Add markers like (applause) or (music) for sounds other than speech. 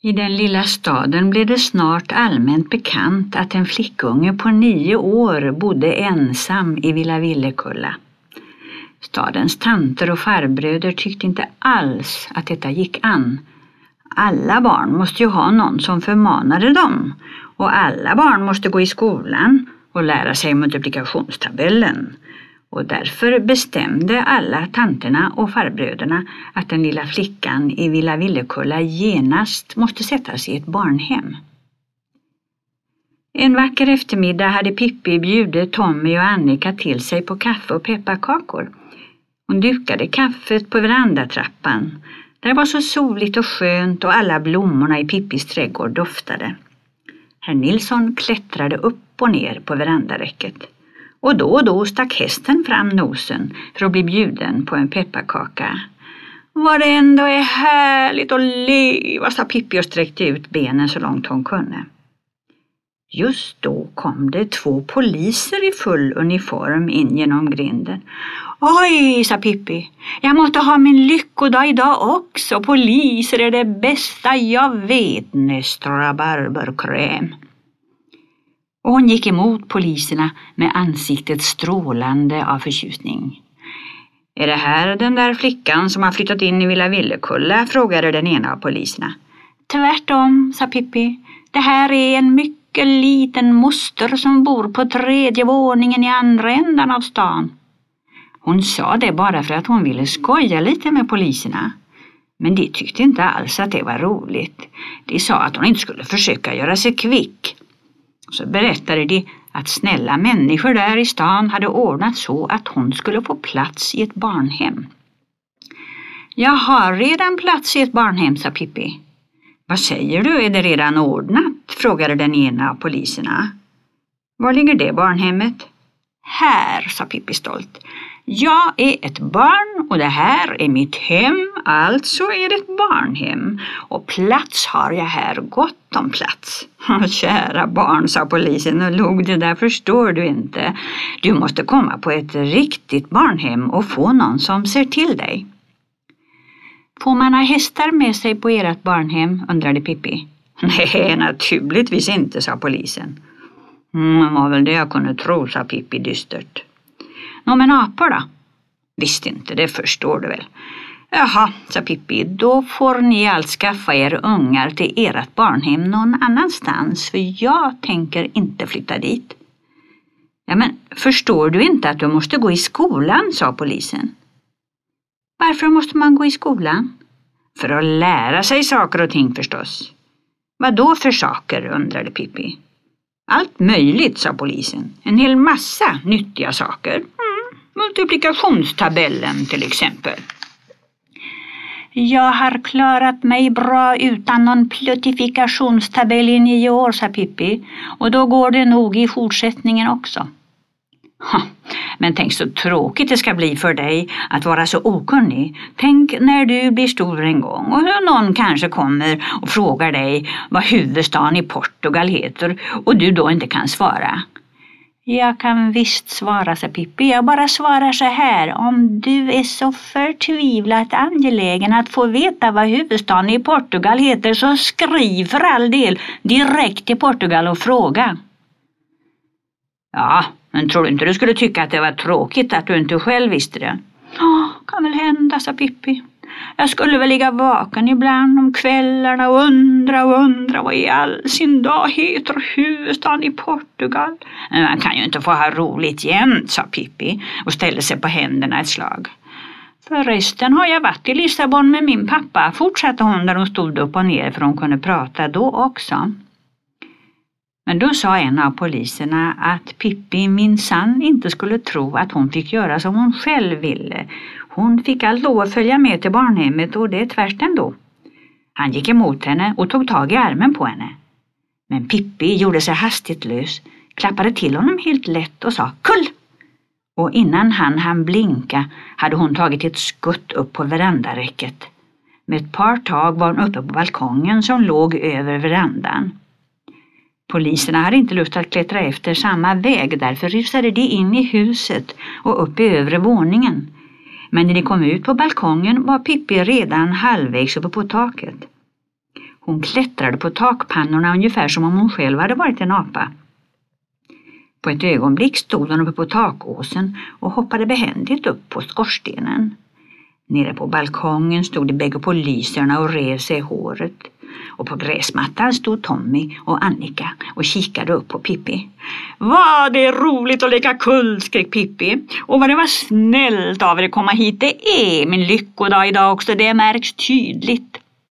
I den lilla staden blev det snart allmänt bekant att en flickunge på nio år bodde ensam i Villa Villekulla. Stadens tanter och farbröder tyckte inte alls att detta gick an. Alla barn måste ju ha någon som förmanade dem och alla barn måste gå i skolan och lära sig multiplikationstabellen och därför bestämde alla tanterna och farbröderna att den lilla flickan i Villa Villekulla genast måste sättas i ett barnhem. En vacker eftermiddag hade Pippi bjudit Tommy och Annika till sig på kaffe och pepparkakor. Hon dukade kaffet på verandatrappan. Där var så soligt och skönt och alla blommorna i Pippis trädgård doftade. Herr Nilsson klättrade upp och ner på verandaräcket och då och då stack hästen fram nosen för att bli bjuden på en pepparkaka. Vad det ändå är härligt att leva, sa Pippi och sträckte ut benen så långt hon kunde. Just då kom det två poliser i full uniform in genom grinden. Oj, sa Pippi, jag måste ha min lyckodag idag också. Poliser är det bästa jag vet, nöstra barberkräm och hon gick emot poliserna med ansiktet strålande av förtjusning. Är det här den där flickan som har flyttat in i Villa Villekulla? frågade den ena av poliserna. Tvärtom, sa Pippi. Det här är en mycket liten moster som bor på tredje våningen i andra ändan av stan. Hon sa det bara för att hon ville skoja lite med poliserna. Men de tyckte inte alls att det var roligt. De sa att hon inte skulle försöka göra sig kvick. Så berättade de att snälla människor där i stan hade ordnat så att hon skulle få plats i ett barnhem. Jag har redan plats i ett barnhem, sa Pippi. Vad säger du, är det redan ordnat? frågade den ena av poliserna. Var ligger det barnhemmet? Här, sa Pippi stolt. Jag är ett barn och det här är mitt hem, alltså är det ett barnhem. Och plats har jag här, gott om plats. (laughs) Kära barn, sa polisen och log, det där förstår du inte. Du måste komma på ett riktigt barnhem och få någon som ser till dig. Får man ha hästar med sig på ert barnhem, undrade Pippi. (laughs) Nej, naturligtvis inte, sa polisen. Mm, var väl det jag kunde tro, sa Pippi dystert. Nå men apor då? Visst inte, det förstår du väl. Jaha, sa Pippi, då får ni allt skaffa er ungar till ert barnhem någon annanstans för jag tänker inte flytta dit. Ja men förstår du inte att du måste gå i skolan, sa polisen. Varför måste man gå i skolan? För att lära sig saker och ting förstås. Vad då för saker, undrade Pippi. Allt möjligt, sa polisen. En hel massa nyttiga saker. Multiplikationstabellen till exempel. Jag har klarat mig bra utan någon pluttifikationstabell i nio år, sa Pippi. Och då går det nog i fortsättningen också. Ha, men tänk så tråkigt det ska bli för dig att vara så okunnig. Tänk när du blir stor en gång och någon kanske kommer och frågar dig vad huvudstaden i Portugal heter och du då inte kan svara. Jag kan visst svara, sa Pippi. Jag bara svarar så här. Om du är så förtvivlat angelägen att få veta vad huvudstaden i Portugal heter så skriv för all del direkt till Portugal och fråga. Ja, men tror du inte du skulle tycka att det var tråkigt att du inte själv visste det? Ja, kan väl hända, sa Pippi. Jag skulle väl ligga vaken ibland om kvällarna och undra och undra vad i all sin dag heter huvudstaden i Portugal. Men man kan ju inte få ha roligt jämt, sa Pippi och ställde sig på händerna ett slag. Förresten har jag varit i Lissabon med min pappa, fortsatte hon när hon stod upp och ner för hon kunde prata då också. Men då sa en av poliserna att Pippi minsann inte skulle tro att hon fick göra som hon själv ville. Hon fick allt lov att följa med till barnhemmet och det tvärt ändå. Han gick emot henne och tog tag i armen på henne. Men Pippi gjorde sig hastigt lös, klappade till honom helt lätt och sa kull! Och innan han hann blinka hade hon tagit ett skutt upp på verandaräcket. Med ett par tag var hon uppe på balkongen som låg över verandan. Poliserna hade inte lust att klättra efter samma väg, därför rusade de in i huset och upp i övre våningen. Men när de kom ut på balkongen var Pippi redan halvvägs uppe på taket. Hon klättrade på takpannorna ungefär som om hon själv hade varit en apa. På ett ögonblick stod hon uppe på takåsen och hoppade behändigt upp på skorstenen. Nere på balkongen stod de bägge poliserna och rev sig i håret. Och på gräsmattan stod Tommy och Annika och kikade upp på Pippi. Vad det är roligt att leka kull, skrek Pippi. Och vad det var snällt av er att komma hit. Det är min lyckodag idag också, det märks tydligt.